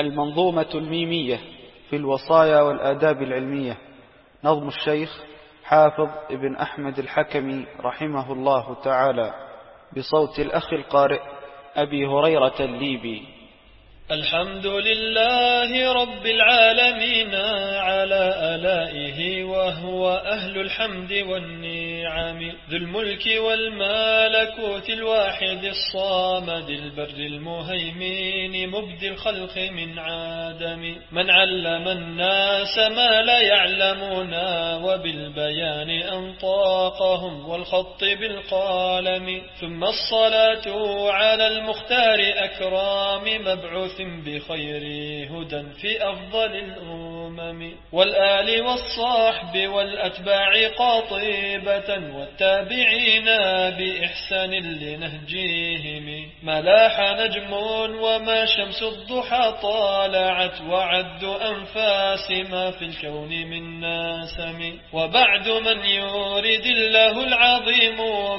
المنظومة الميمية في الوصايا والآداب العلمية. نظم الشيخ حافظ ابن أحمد الحكمي رحمه الله تعالى بصوت الأخ القارئ أبي هريرة الليبي. الحمد لله رب العالمين على آلائه وهو أهل الحمد والنعم ذو الملك والملكوت الواحد الصامد البر المهيمين مبدي الخلق من عدم. من علم الناس ما لا يعلمون وبالبيان أنطاقهم والخط بالقلم. ثم الصلاة على المختار أكرام مبعوث بخير هدى في أفضل الأمم. والآل والصحب والأتباع قاطبة والتابعين بإحسان لنهجيهم. ما لاح نجم وما شمس الضحى طالعت وعد أنفاس ما في الكون من ناسم. وبعد من يريد الله العظيم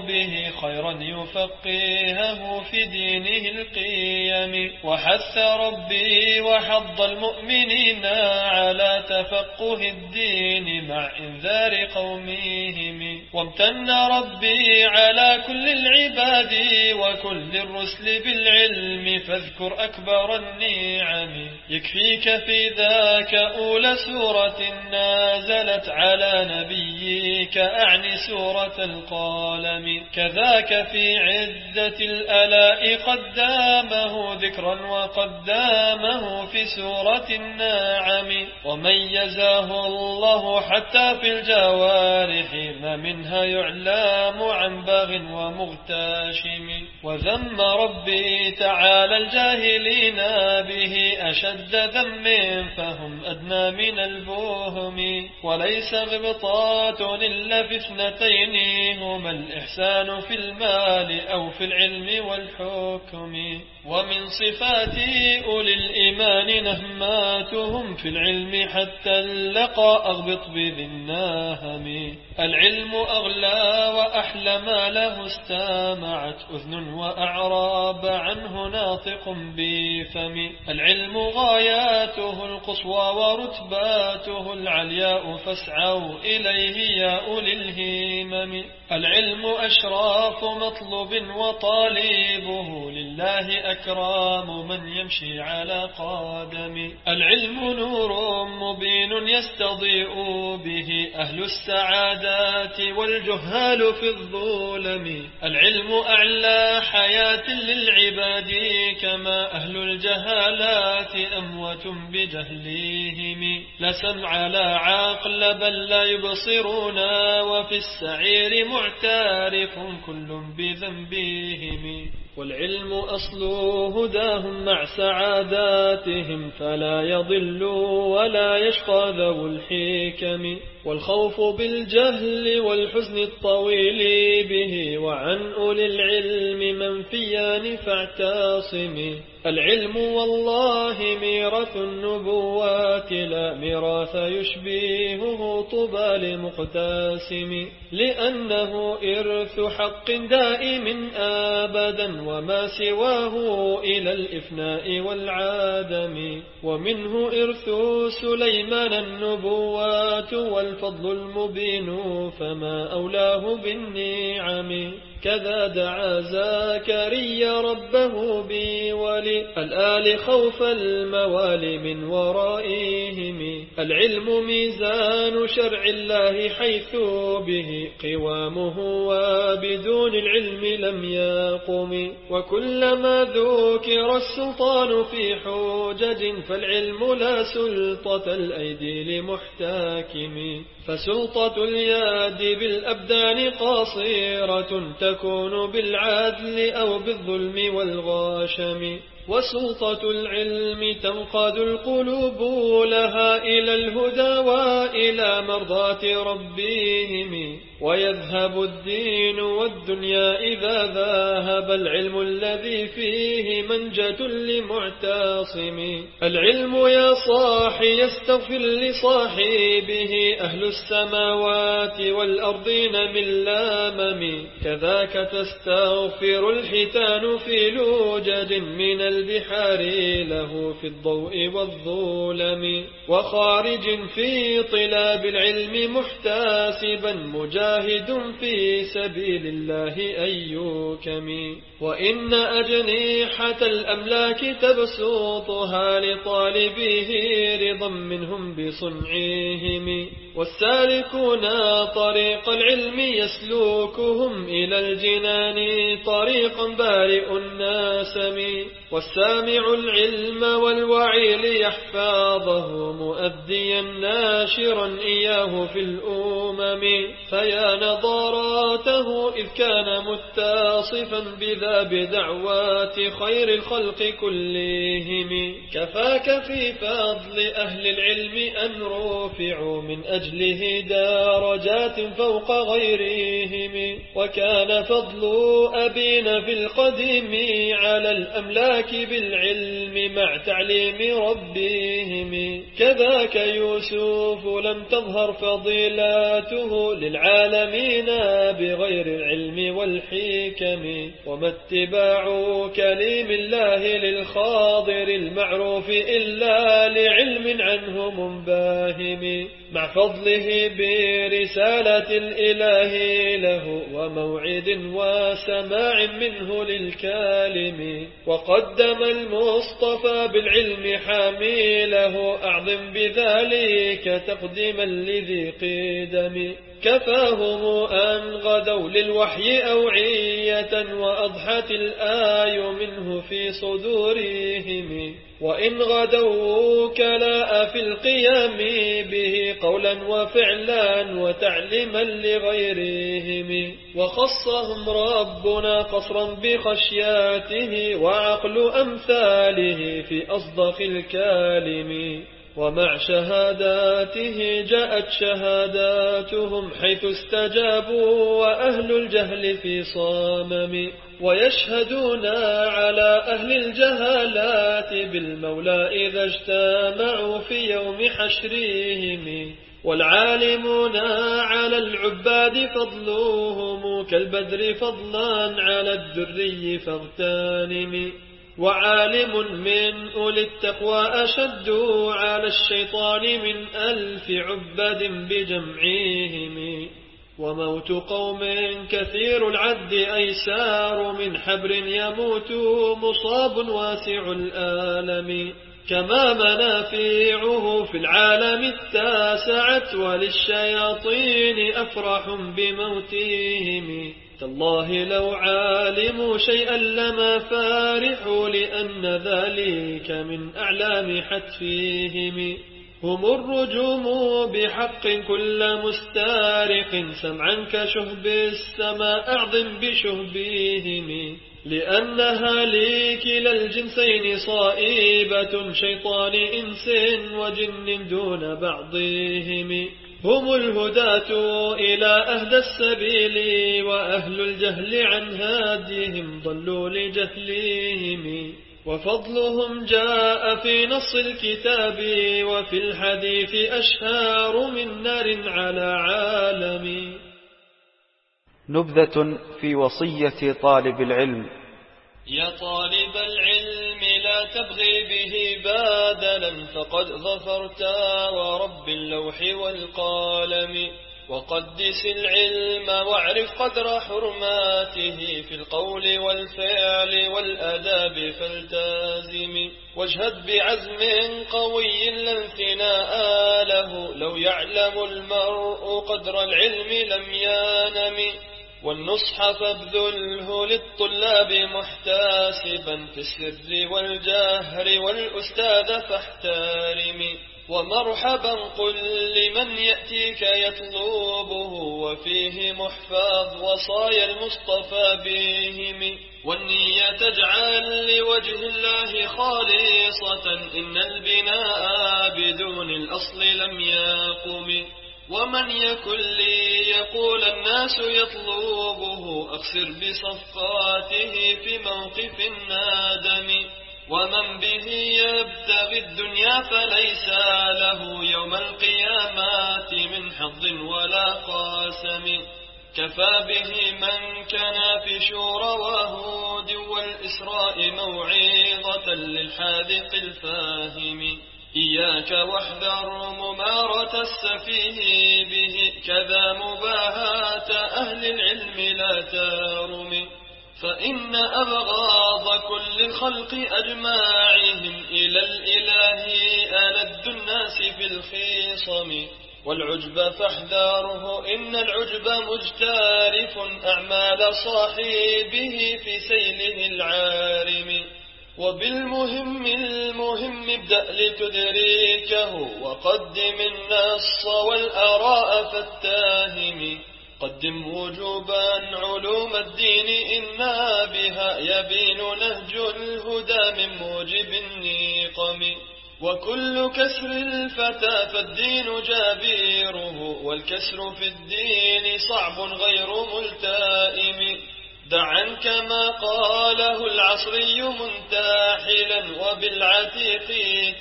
به خيرا يفقهه في دينه القيم. وحث ربي وحض المؤمنين على تفقه الدين مع إنذار قومهم. وامتن ربي على كل العباد وكل الرسل بالعلم فاذكر أكبر النعم. يكفيك في ذاك أولى سورة نازلت على نبيك أعني سورة القلم. كذاك في عدة الألاء قدامه ذكرا وقدامه في سورة الناعم وميزاه الله حتى في الجوارح ما منها يعلام عن باغ ومغتاشم وذم ربي تعالى الجاهلين به أشد ذم فهم أدنى من البهم وليس غبطات إلا في اثنتين هما الإحسان في المال أو في العلم والحكم ومن صفات أولي الإيمان نهماتهم في العلم حتى اللقى أغبط بذي العلم أغلى وأحلى ما له استامعت أذن وأعراب عنه ناطق بفم. العلم غاياته القصوى ورتباته العلياء فاسعوا إليه يا أولي الهمم. العلم أشراف مطلوب وطالبه لله أكرام من يمشي على قدم العلم نور مبين يستضيء به أهل السعادات والجهال في الظلم. العلم أعلى حياة للعباد كما أهل الجهالات أموت بجهلهم لا سمع لا عقل بل لا يبصرون. وفي السعير معترف كل بذنبهم. والعلم أصل هداهم مع سعاداتهم فلا يضل ولا يشقى ذو الحكم. والخوف بالجهل والحزن الطويل به وعن أولي العلم منفيان فاعتصم. العلم والله ميراث النبوات لا ميراث يشبهه طبى لمقتاسم لأنه إرث حق دائم أبدا وما سواه إلى الإفناء والعدم. ومنه إرث سليمان النبوات والفضل المبين فما أولاه بالنعم. كذا دعا زكريا ربه بولي الآل خوف الموالي من ورائهم. العلم ميزان شرع الله حيث به. قوامه وبدون العلم لم يقم. وكلما ذكر السلطان في حجج فالعلم لا سلطة الأيدي لمحتاكم. فسلطة اليد بالأبدان قاصرة تكون بالعدل أو بالظلم والغاشم. وسلطة العلم تنقاد القلوب لها إلى الهدى وإلى مرضاة ربهم. ويذهب الدين والدنيا إذا ذهب العلم الذي فيه منجة لمعتصم. العلم يا صاحي يستغفر لصاحبه. أهل السماوات والأرضين من لامم. كذاك تستغفر الحيتان في لوجد من البحار له في الضوء والظلم. وخارج في طلاب العلم محتاسبا مجاهد في سبيل الله أيوكم وإن أجنيحة الأملاك تبسوطها لطالبيه رضا منهم بصنعهم والسالكون طريق العلم يسلوكهم إلى الجنان طريقا بارئ الناسم والسامع العلم والوعي ليحفاظه مؤديا ناشرا إياه في الأمم فيا نظراته إذ كان متصفا بذا بدعوات خير الخلق كلهم. كفاك في فضل أهل العلم أن رفعوا من أجله درجات فوق غيرهم وكان فضل أبينا في القديم على الأملاك بالعلم مع تعليم ربهم. كذاك يوسف لم تظهر فضيلاته للعالمين بغير العلم والحكم. وما اتباع كليم الله للخاضر المعروف إلا لعلم عنه منباهم. مع فضله برسالة الإله له وموعد وسماع منه للكالم. وقدم المصطفى بالعلم حامله أعظم بذلك تقديما لذي قدم. كفاهم أن غدوا للوحي أوعية وأضحت الآي منه في صدورهم. وإن غدوا كلاء في القيام به قولا وفعلا وتعليما لغيرهم وخصهم ربنا قصرا بخشياته وعقل أمثاله في أصدق الكالم. ومع شهاداته جاءت شهاداتهم حيث استجابوا وأهل الجهل في صامم ويشهدون على أهل الجهالات بالمولى إذا اجتمعوا في يوم حشرهم والعالمون على العباد فضلهم كالبدر فضلا على الدري فاغتنم وعالم من أولي التقوى أشد على الشيطان من ألف عباد بجمعهم. وموت قوم كثير العد أيسار من حبر يموت مصاب واسع الآلم. كما منافعه في العالم اتسعت وللشياطين أفرح بموتهم. تالله لو علموا شيئا لما فارحوا لأن ذلك من أعلام حتفيهم. هم الرجوم بحق كل مستارق. سمعا كشهب السماء أعظم بشهبهم لأنها لكلا الجنسين صائبة شيطان إنس وجن دون بعضهم. هم الهداة إلى أهدى السبيل وأهل الجهل عن هاديهم ضلوا لجهلهم وفضلهم جاء في نص الكتاب وفي الحديث أشهار من نار على عالم. نبذة في وصية طالب العلم. يا طالب العلم تبغي به بادلا فقد ظفرت ورب اللوح والقلم. وقدس العلم واعرف قدر حرماته في القول والفعل والأداب فالتازم واجهد بعزم قوي لا انثناء له. لو يعلم المرء قدر العلم لم ينم. والنصح فابذله للطلاب محتاسبا في السر والجهر والأستاذ فاحترم. ومرحبا قل لمن يأتيك يطلبه وفيه محفظ وصايا المصطفى بهم. والنية تجعل لوجه الله خالصة إن البناء بدون الأصل لم يقم. ومن يكن لي يقول الناس يطلبه أخسر بصفقاته في موقف النادم. ومن به يبتغي الدنيا فليس له يوم القيامات من حظ ولا قاسم. كفى به من كان في شور وهود والإسراء موعظة للحاذق الفاهم. إياك واحذر ممارة السفيه به. كذا مباهاة أهل العلم لا تارم فإن أبغاض كل الخلق أجماعهم إلى الإله ألد الناس في والعجب فاحذره إن العجب مجتارف أعمال صاحبه في سيله العارم. وبالمهم المهم ابدأ لتدريكه وقدم النص والآراء فاتهم قدم وجوبا علوم الدين إنا بها يبين نهج الهدى من موجب النيقم وكل كسر الفتى فالدين جابيره والكسر في الدين صعب غير ملتائم. دعا كما قاله العصري منتاحلا وبالعتيق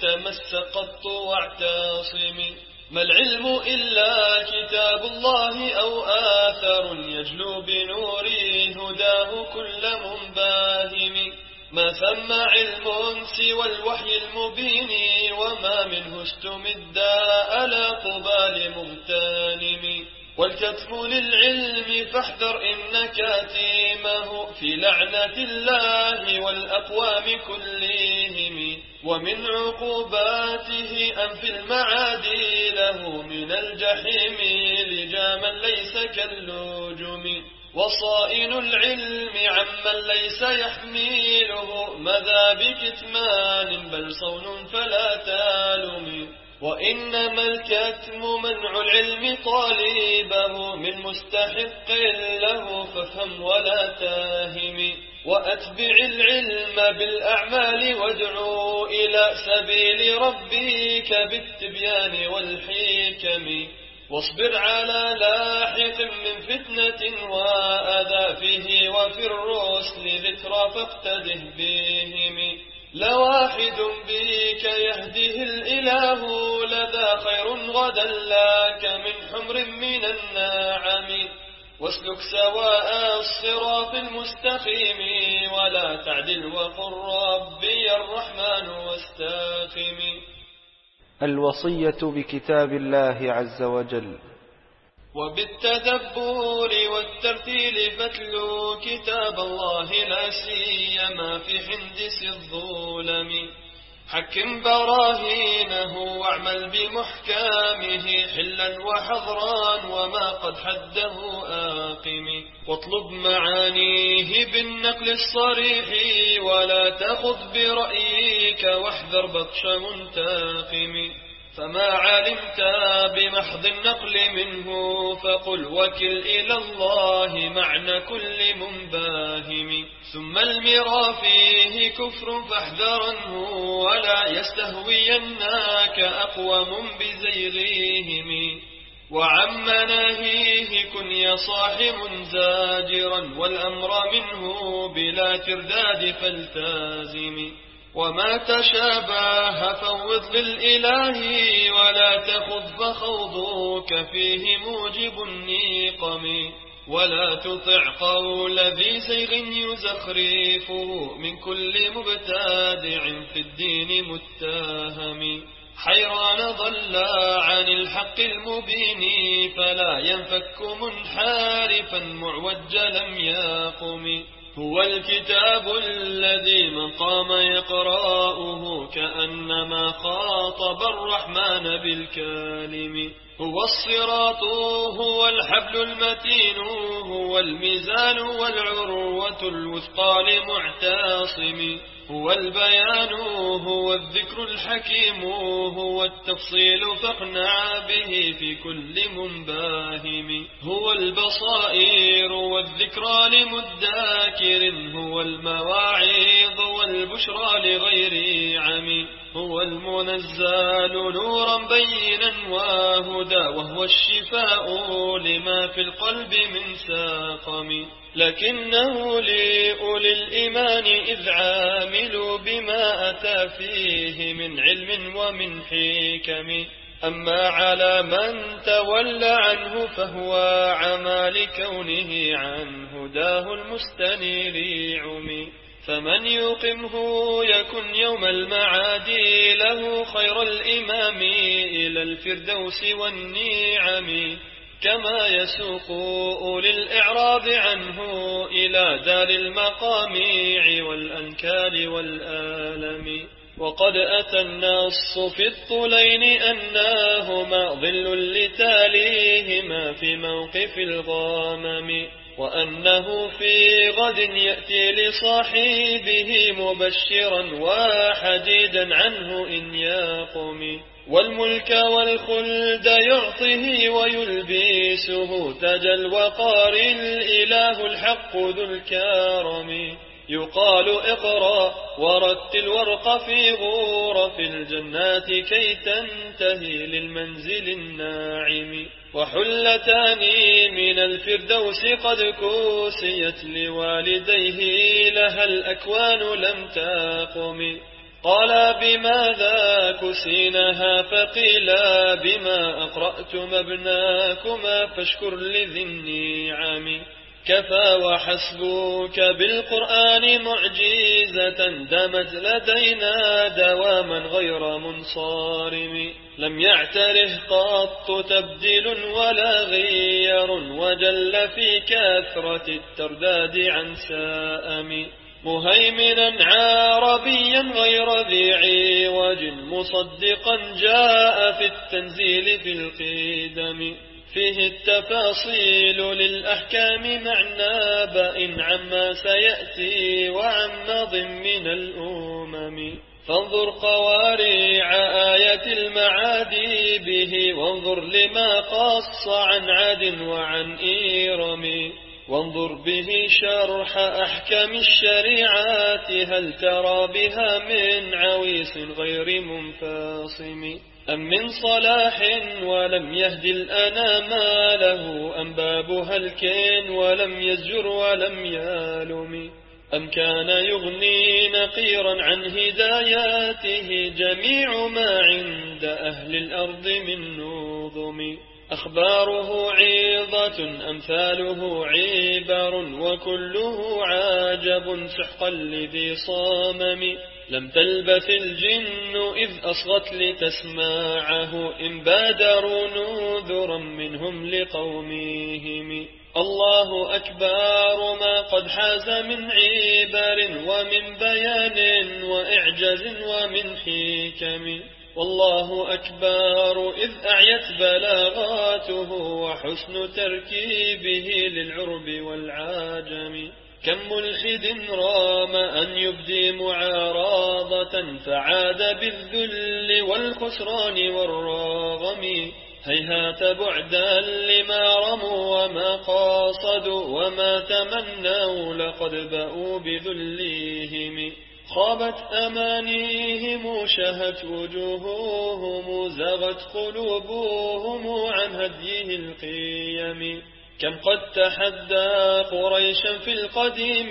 تمسقت واعتصم ما العلم إلا كتاب الله أو آثر يجلو بنور هداه كل منباهم. ما ثم علم سوى الوحي المبين وما منه استمد على قبال مغتانم والكتم للعلم فاحذر إن كاتيمه في لعنة الله والأقوام كلهم ومن عقوباته أن في المعادي له من الجحيم لجاما ليس كاللجم. وصائن العلم عمن ليس يحميله مذا بكتمان بل صون فلا تالم. وإنما الكتم منع العلم طالبه من مستحق له فافهم ولا تاهم. وأتبع العلم بالأعمال وادعو إلى سبيل ربك بالتبيان والحكم. واصبر على لاحق من فتنة وأذى فيه وفي الرسل ذكرى فاقتده بهم. لواحد بك يهده الإله لدى خير غدا لك من حمر من الناعم واسلك سواء الصراط المستقيم ولا تعدل وقل ربي الرحمن واستقم. الوصية بكتاب الله عز وجل. وبالتدبر والترتيل فاتلو كتاب الله لا سيما في حندس الظلم. حكم براهينه واعمل بمحكامه حلا وحضرا وما قد حده آقم. واطلب معانيه بالنقل الصريح ولا تخذ برأيك واحذر بطش منتقم. فما علمت بمحض النقل منه فقل وكل إلى الله معنى كل منباهم. ثم المرى فيه كفر فاحذرنه ولا يستهوينك أقوم بزيغيهم وعم ناهيه كن يا صاحب زاجرا والأمر منه بلا ترداد فالتازم. وما تشابه فوض للإله ولا تخذ فخوضك فيه موجب النيقم ولا تطع قول ذي زيغ يزخرفه من كل مبتادع في الدين متهم. حيران ضل عن الحق المبين فلا ينفك منحارفا معوج لم يقم. هو الكتاب الذي من قام يقرأه كأنما خاطب الرحمن بالكالم. هو الصراط هو الحبل المتين هو الميزان والعروة الوثقى لمعتصم. هو البيان هو الذكر الحكيم هو التفصيل فاقنع به في كل منباهم. هو البصائر والذكرى لمداكر هو المواعظ والبشرى لغير عم. هو المنزال نورا بينا وهدى وهو الشفاء لما في القلب من ساقم. لكنه لأولي الإيمان إذ عاملوا بما أتى فيه من علم ومن حكم. أما على من تولى عنه فهو عمى لكونه عن هداه المستنير عمي فمن يقمه يكن يوم المعاد له خير الإمام إلى الفردوس والنعم كما يسوق أولي الإعراض عنه إلى دار المقاميع والأنكال والآلم. وقد أتى النص في الطلين أناهما ظل لتاليهما في موقف الغامم وأنه في غد يأتي لصاحبه مبشرا وحديدا عنه إن يقم والملك والخلد يعطيه ويلبسه تاج الوقار الإله الحق ذو الكرم. يقال اقرأ ورتل وارق في غرف الجنات كي تنتهي للمنزل النعم. وحلتان من الفردوس قد كسيت لوالديه لها الأكوان لم تقم. قال بماذا كسينها فقيلا بما أقرأتم ابناكما فاشكر لذي النعم. كفى وحسبك بالقرآن معجزة دمت لدينا دواما غير منصارم. لم يعتره قط تبديل ولا غير وجل في كثرة الترداد عن سائم. مهيمنا عربيا غير ذي عوج مصدقا جاء في التنزيل في القدم. فيه التفاصيل للأحكام معنى بإن عما سيأتي وعما ضمن الأمم. فانظر قوارع آية المعادي به وانظر لما قص عن عاد وعن إيرم. وانظر به شرح أحكام الشريعات هل ترى بها من عويس غير منفاصم أم من صلاح ولم يهد الأنام له؟ أم باب هلك ولم يزجر ولم يالم أم كان يغني نقيرا عن هداياته؟ جميع ما عند أهل الأرض من نظم. أخباره عيضة أمثاله عبر وكله عاجب سحقا لذي صامم. لم تلبث الجن إذ أصغت لتسماعه إن بادروا نذرا منهم لقومهم. الله أكبر ما قد حاز من عبر ومن بيان وإعجاز ومن حكم. والله أكبر إذ أعيت بلاغاته وحسن تركيبه للعرب والعاجم كم ملحد رام أن يبدي معارضة فعاد بالذل والخسران والراغم هيهات بعدا لما رموا وما قاصدوا وما تمنوا لقد بأوا بذليهم. خابت أمانيهم شهت وجوههم زغت قلوبهم عن هديه القيم. كم قد تحدى قريشا في القديم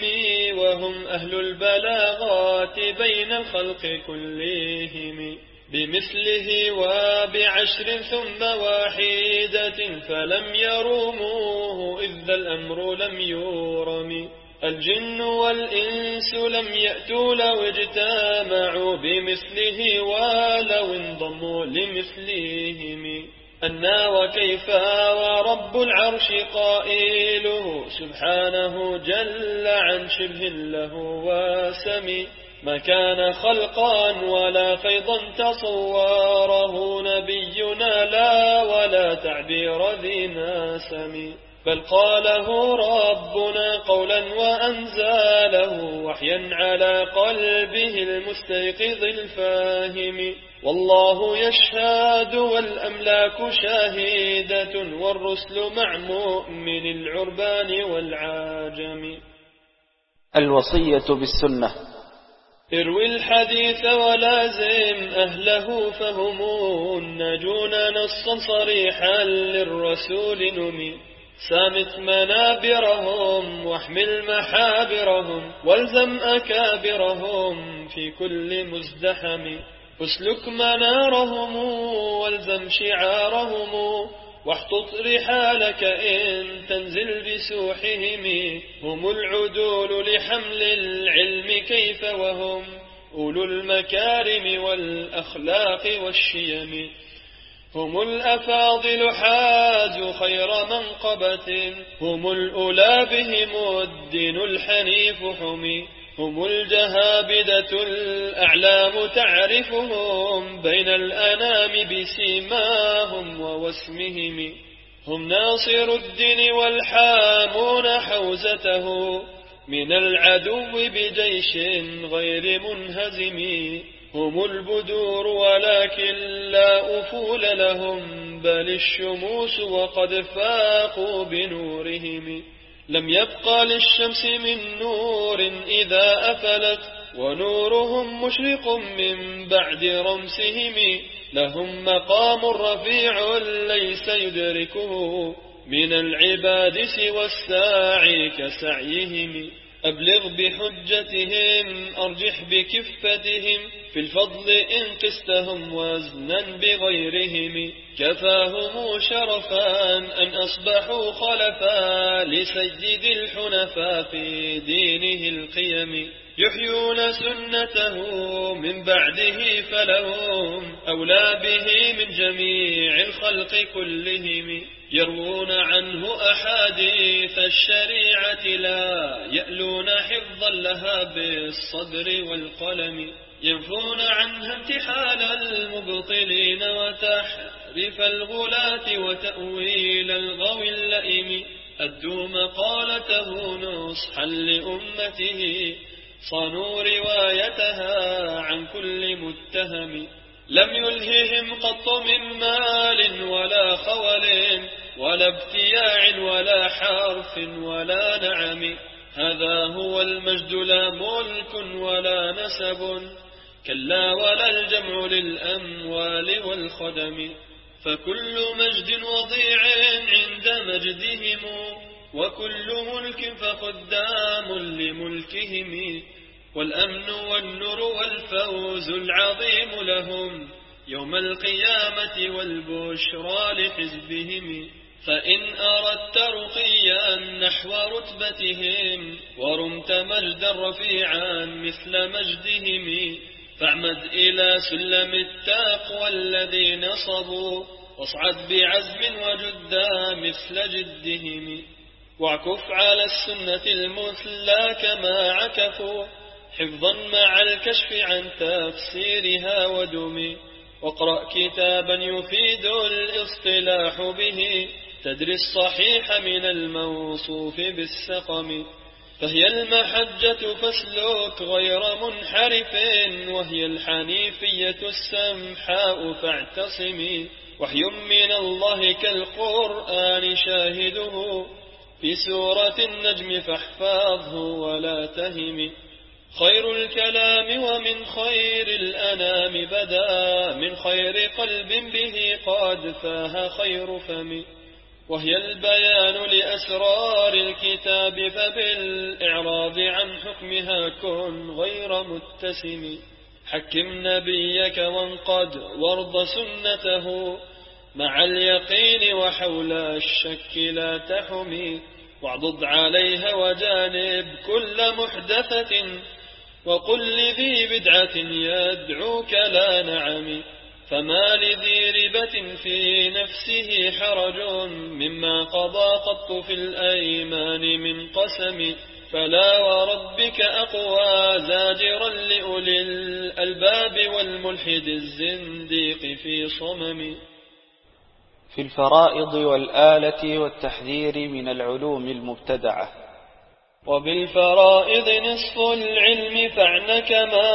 وهم أهل البلاغات بين الخلق كلهم بمثله وبعشر ثم واحدة فلم يروموه إذ الأمر لم يورم. الجن والإنس لم يأتوا لو اجتمعوا بمثله ولو انضموا لمثلهم. أنا وكيف ورب العرش قائله سبحانه جل عن شبه له وسمي ما كان خلقا ولا فيضا تصوره نبينا لا ولا تعبير ذي ناسم بل قاله ربنا قولا وأنزاله وحيا على قلبه المستيقظ الفاهم والله يشهد والأملاك شاهدة والرسل مع مؤمن العربان والعاجم. الوصية بالسنة. اروي الحديث ولازم أهله فهم الناجون نصا صريحا للرسول نمي. سامت منابرهم واحمل محابرهم والزم أكابرهم في كل مزدحم. أسلك منارهم وألزم شعارهم واحطط رحالك إن تنزل بسوحهم. هم العدول لحمل العلم كيف وهم أولو المكارم والأخلاق والشيم. هم الأفاضل حازوا خير منقبة. هم الأولى بهم الدين الحنيف حمي. هم الجهابدة الأعلام تعرفهم بين الأنام بسيماهم ووسمهم. هم ناصر الدين والحامون حوزته من العدو بجيش غير منهزم. هم البدور ولكن لا أفول لهم بل الشموس وقد فاقوا بنورهم. لم يبقى للشمس من نور إذا أفلت ونورهم مشرق من بعد رمسهم. لهم مقام رفيع ليس يدركه من العباد سوى الساعي كسعيهم. أبلغ بحجتهم أرجح بكفتهم. في الفضل إن قستهم وزنا بغيرهم كفاهم شرفا أن أصبحوا خلفا لسيد الحنفاء في دينه القيم. يحيون سنته من بعده فلهم أولى به من جميع الخلق كلهم. يروون عنه أحاديث الشريعة لا يألون حفظا لها بالصدر والقلم. ينفون عنها امتحان المبطلين وتحريف الغلاة وتأويل الغوي اللئيم. أدوا مقالته نصحا لأمته صانوا روايتها عن كل متهم. لم يلههم قط من مال ولا خول ولا ابتياع ولا حرف ولا نعم. هذا هو المجد لا ملك ولا نسب. كلا ولا الجمع للأموال والخدم فكل مجد وضيع عند مجدهم وكل ملك فخدام لملكهم والأمن والنور والفوز العظيم لهم يوم القيامة والبشرى لحزبهم فإن أردت رقيا نحو رتبتهم ورمت مجدا رفيعا مثل مجدهم فاعمد إلى سلم التقوى الذي نصبوا واصعد بعزم وجدا مثل جدهم واعكف على السنة المثلى كما عكفوا حفظا مع الكشف عن تفسيرها ودمي واقرأ كتابا يفيد الاصطلاح به تدري الصحيح من الموصوف بالسقم فهي المحجة فاسلك غير منحرف وهي الحنيفية السمحاء فاعتصمي. وحي من الله كالقرآن شاهده. في سورة النجم فاحفظه ولا تهم خير الكلام ومن خير الأنام بدا. من خير قلب به قد فاه خير فم وهي البيان لأسرار الكتاب فبالإعراض عن حكمها كن غير متسم. حكم نبيك وانقد وارض سنته مع اليقين وحول الشك لا تحمي واعضد عليها وجانب كل محدثة وقل لذي بدعة يدعوك لا نعم. فما لذي ربة في نفسه حرج مما قضى قط في الأيمان من قسم. فلا وربك أقوى زاجرا لأولي الألباب والملحد الزنديق في صمم. في الفرائض والآلة والتحذير من العلوم المبتدعة. وبالفرائض نصف العلم فاعن كما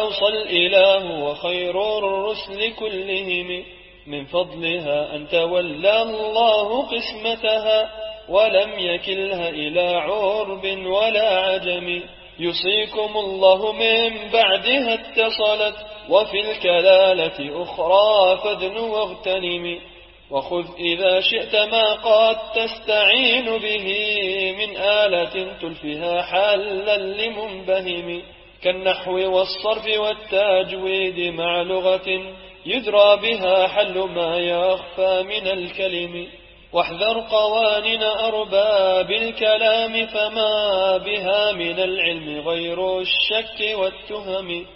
أوصى الإله وخير الرسل كلهم من فضلها أن تولى الله قسمتها ولم يكلها إلى عرب ولا عجم. يصيكم الله من بعدها اتصلت وفي الكلالة أخرى فاذن واغتنم. وخذ إذا شئت ما قد تستعين به من آلة تلفها حلا لمنبهم كالنحو والصرف والتجويد مع لغة يدرى بها حل ما يخفى من الكلم. واحذر قوانين أرباب الكلام فما بها من العلم غير الشك والتهم.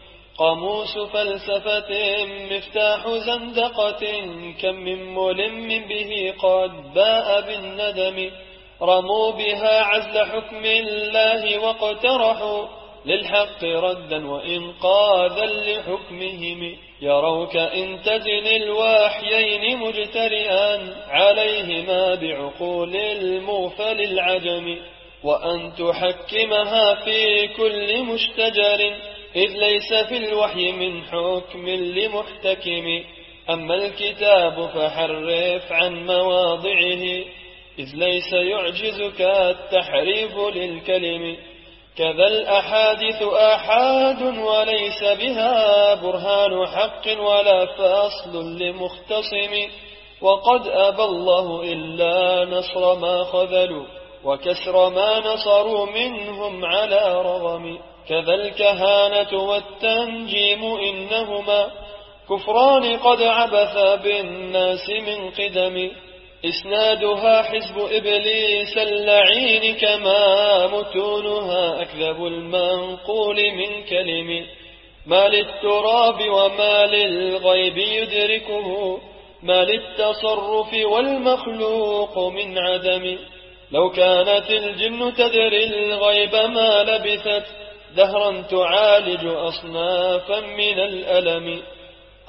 قاموس فلسفة مفتاح زندقة كم من ملم به قد باء بالندم. رموا بها عزل حكم الله واقترحوا للحق ردا وإنقاذا لحكمهم. يروك إن تزن الواحيين مجترئا عليهما بعقول الموفى للعجم وأن تحكمها في كل مشتجر. إذ ليس في الوحي من حكم لمحتكم أما الكتاب فحرف عن مواضعه إذ ليس يعجزك التحريف للكلم. كذا الأحاديث آحاد وليس بها برهان حق ولا فاصل لمختصم. وقد أبى الله إلا نصر ما خذلوا وكسر ما نصروا منهم على رغم. كذا الكهانة والتنجيم إنهما كفران قد عبث بالناس من قدم. إسنادها حزب إبليس اللعين كما متونها أكذب المنقول من كلم. ما للتراب وما للغيب يدركه ما للتصرف والمخلوق من عدم. لو كانت الجن تدري الغيب ما لبثت دهرا تعالج أصنافا من الألم.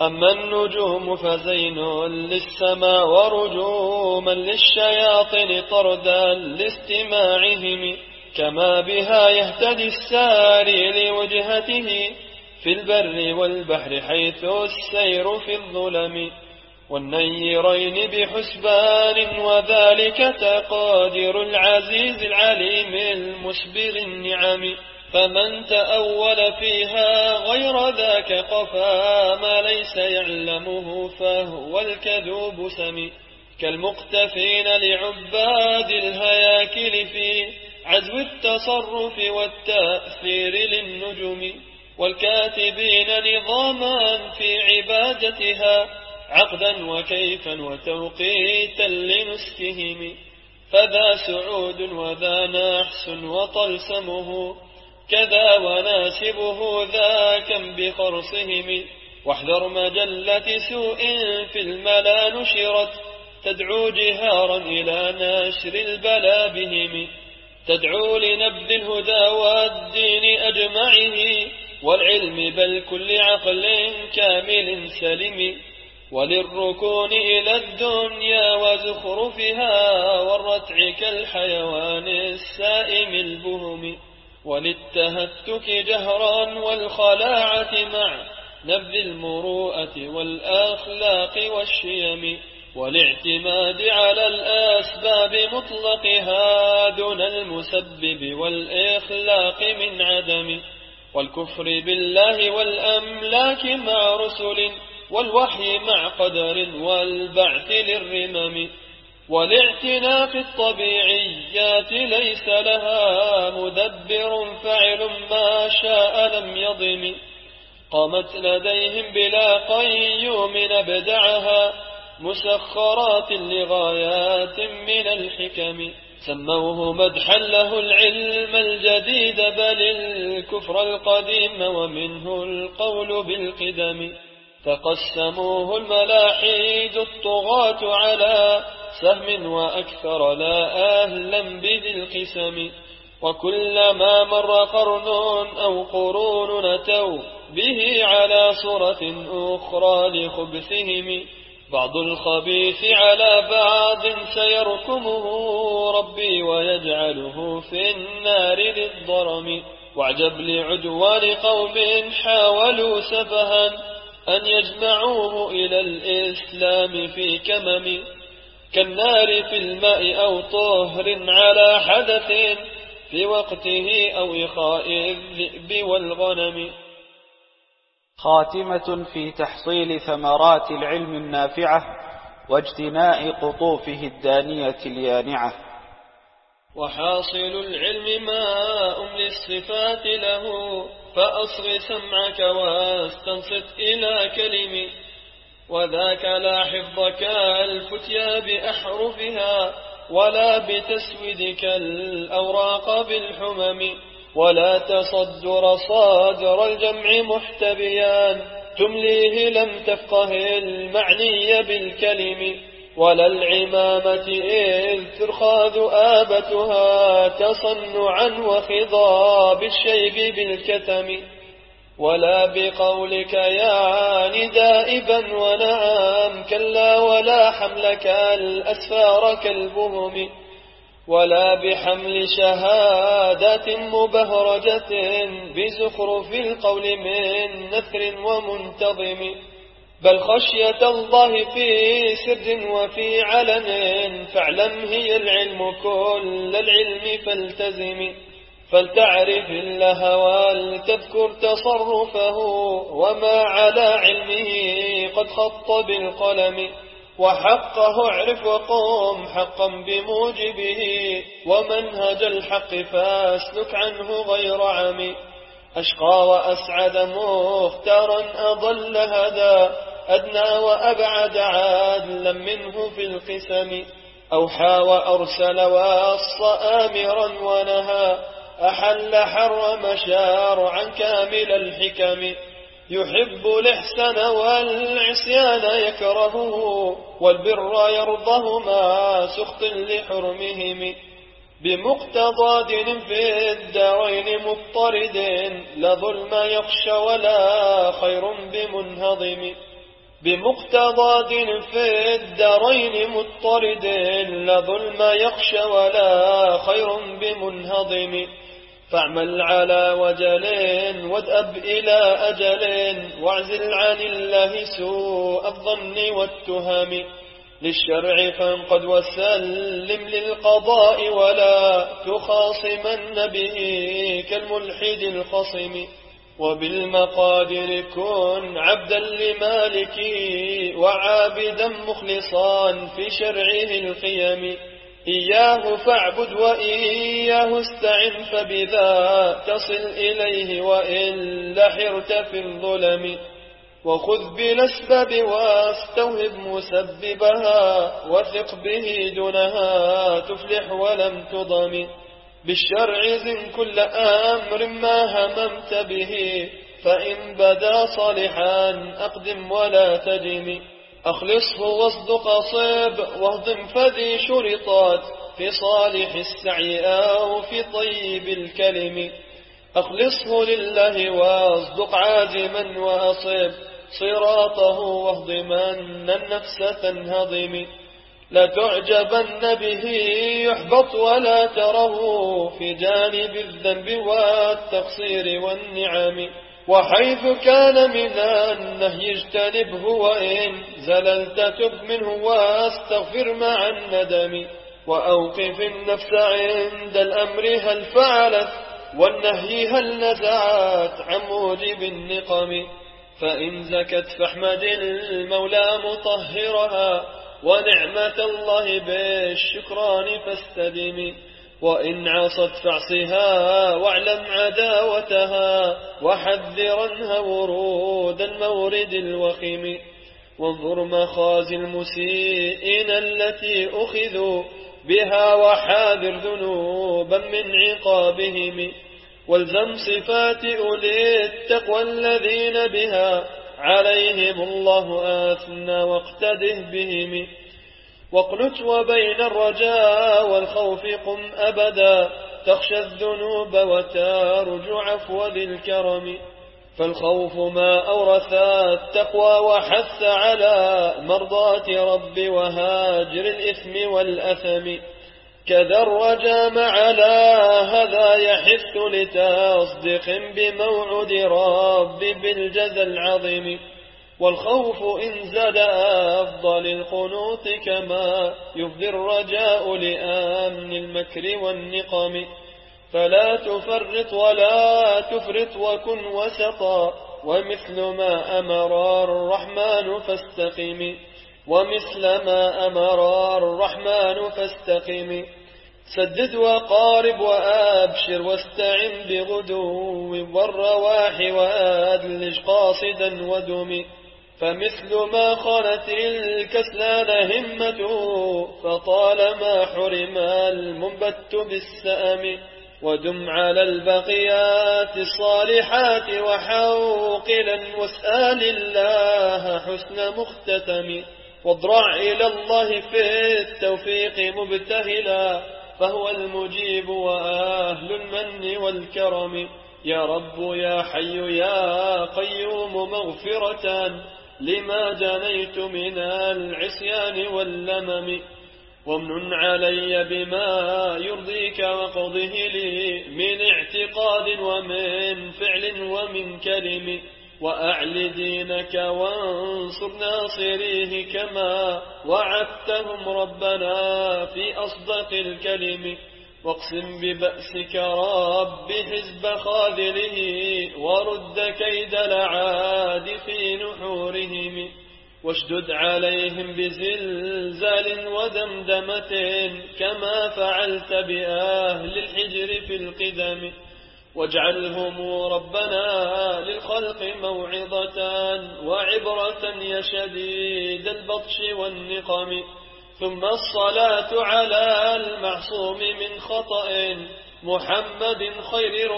أما النجوم فزين للسماء ورجوما للشياطين طردا لاستماعهم. كما بها يهتدي الساري لوجهته في البر والبحر حيث السير في الظلم. والنيرين بحسبان وذلك تقادر العزيز العليم المسبر النعم. فمن تأول فيها غير ذاك قفا ما ليس يعلمه فهو الكذوب سمي كالمقتفين لعباد الهياكل في عزو التصرف والتأثير للنجم والكاتبين نظاما في عبادتها عقدا وكيفا وتوقيتا لنسكهم. فذا سعود وذا نحس وطلسمه كذا وناسبه ذاكا بخرصهم. واحذر مجلة سوء في الملا نشرت تدعو جهارا إلى نشر البلا بهم. تدعو لنبذ الهدى والدين أجمعه. والعلم بل كل عقل كامل سلم. وللركون إلى الدنيا وزخرفها والرتع كالحيوان السائم البهم. وللتهتك جهرا والخلاعة مع نبذ المروءة والأخلاق والشيم والاعتماد على الأسباب مطلقها دون المسبب والإخلاق من عدم والكفر بالله والأملاك مع رسل والوحي مع قدر والبعث للرمم والاعتناء في الطبيعيات ليس لها مدبر فعل ما شاء لم يضم. قامت لديهم بلا قيوم نبدعها مسخرات لغايات من الحكم. سموه مدحا له العلم الجديد بل الكفر القديم ومنه القول بالقدم. فقسموه الملاحيد الطغاة على سهم وأكثر لا أهلا بذي القسم. وكلما مر قرن أو قرون نتوا به على صورة أخرى لخبثهم. بعض الخبيث على بعض سيركمه ربي ويجعله في النار للضرم واعجب لعدوان قوم حاولوا سفها أن يجمعوه إلى الإسلام في كمم. كالنار في الماء أو طهر على حدث في وقته أو إخاء الذئب والغنم. خاتمة في تحصيل ثمرات العلم النافعة واجتناء قطوفه الدانية اليانعة. وحاصل العلم ماء للصفات له فأصغ سمعك واستنصت إلى كلم وذاك لا حفظك الفتيا بأحرفها ولا بتسويدك الأوراق بالحمم ولا تصدر صادر الجمع محتبيان تمليه لم تفقه المعني بالكلم ولا العمامة إذ ترخى ذؤابتها تصنعا وخضاب الشيب بالكتم ولا بقولك يا ندائبا ونعم كلا ولا حملك الأسفار كالبهم ولا بحمل شهادات مبهرجة بزخرف القول من نثر ومنتظم. بل خشية الله في سر وفي علن فاعلم هي العلم كل العلم فالتزم. فلتعرف الله ولتذكر تصرفه وما على علمه قد خط بالقلم. وحقه اعرف وقم حقا بموجبه ومنهج الحق فاسلك عنه غير عمي أشقى وأسعد مختارا أضل هدى أدنى وأبعد عادلا منه في القسم. أوحى وأرسل وأص آمرا ونهى أحل حرم شارعا كامل الحكم. يحب الإحسان والعصيان يكرهه والبر يرضه ما سخط لحرمهم. بمقتضى دين في الدارين مضطرد لا ظلم يخشى ولا خير بمنهضم. بمقتضى دين في الدارين مضطرد لا ظلم يخشى ولا خير بمنهضم. فاعمل على وجل وادأب إلى أجل واعزل عن الله سوء الظن والتهم للشرع فانقد وسلم للقضاء ولا تخاصمن به كالملحد الخصم وبالمقادر كن عبدا لمالك وعابدا مخلصا في شرعه القيم إياه فاعبد وإياه استعن فبذا تصل إليه وإلا حرت في الظلم وخذ بالأسباب واستوهب مسببها وثق به دونها تفلح ولم تضم بالشرع زن كل أمر ما هممت به فإن بدا صالحا أقدم ولا تجم أخلصه واصدق صيب واهضم فذي شرطات في صالح السعي أو في طيب الكلم. أخلصه لله واصدق عازما وأصب صراطه واهضمن النفس تنهضم. لا تعجبن به يحبط ولا تره في جانب الذنب والتقصير والنعم. وحيث كان من النهي اجتنبه وإن زللت تب منه واستغفر مع الندم وأوقف النفس عند الأمر هل فعلت والنهي هل نزعت عن موجب النقم فإن زكت فاحمد المولى مطهرها ونعمة الله بالشكران فاستدم وإن عصت فاعصها واعلم عداوتها وحذرنها ورود المورد الوخيم. وانظر مخازي المسيئين التي أخذوا بها وحاذر ذنوبا من عقابهم. والزم صفات أولي التقوى الذين بها عليهم الله آثنى واقتده بهم. واقنت وبين الرجاء والخوف قم أبدا تخشى الذنوب وترجو عفو ذي الكرم فالخوف ما أورث التقوى وحث على مرضاة رب وهاجر الإثم والأثم. كذا الرجام على هذا يحث لتصدق بموعد رب بالجزى العظيم. والخوف إن زاد أفضل القنوط كما يفضي الرجاء لآمن المكر والنقم. فلا تفرط ولا تفرط وكن وسطا ومثل ما أمر الرحمن فاستقم. ومثل ما أمر الرحمن فاستقم. سدد وقارب وأبشر واستعن بغدو والرواح وأدلج قاصدا ودم. فمثل ما خانت الكسلان همته فطالما حرم المنبت بالسأم ودم على البقيات الصالحات وحوقلا واسأل الله حسن مختتم. واضرع إلى الله في التوفيق مبتهلا فهو المجيب وأهل المن والكرم. يا رب يا حي يا قيوم مغفرة لما جنيت من العصيان واللمم وامن علي بما يرضيك وقضه لي من اعتقاد ومن فعل ومن كلم وأعل دينك وانصر ناصريه كما وعدتهم ربنا في أصدق الكلم. واقسم ببأسك رب حزب خاذله ورد كيد العاد في نحورهم واشدد عليهم بزلزال ودمدمة كما فعلت بأهل الحجر في القدم واجعلهم ربنا للخلق موعظة وعبرة يا شديد البطش والنقم ثم الصلاة على المعصوم من خطأ محمد خير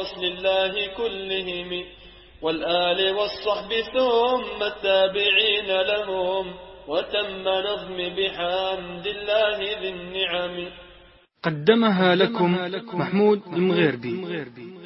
رسل الله كلهم والآل والصحب ثم التابعين لهم وتم نظم بحمد الله ذي النعم. قدمها لكم محمود المغيربي.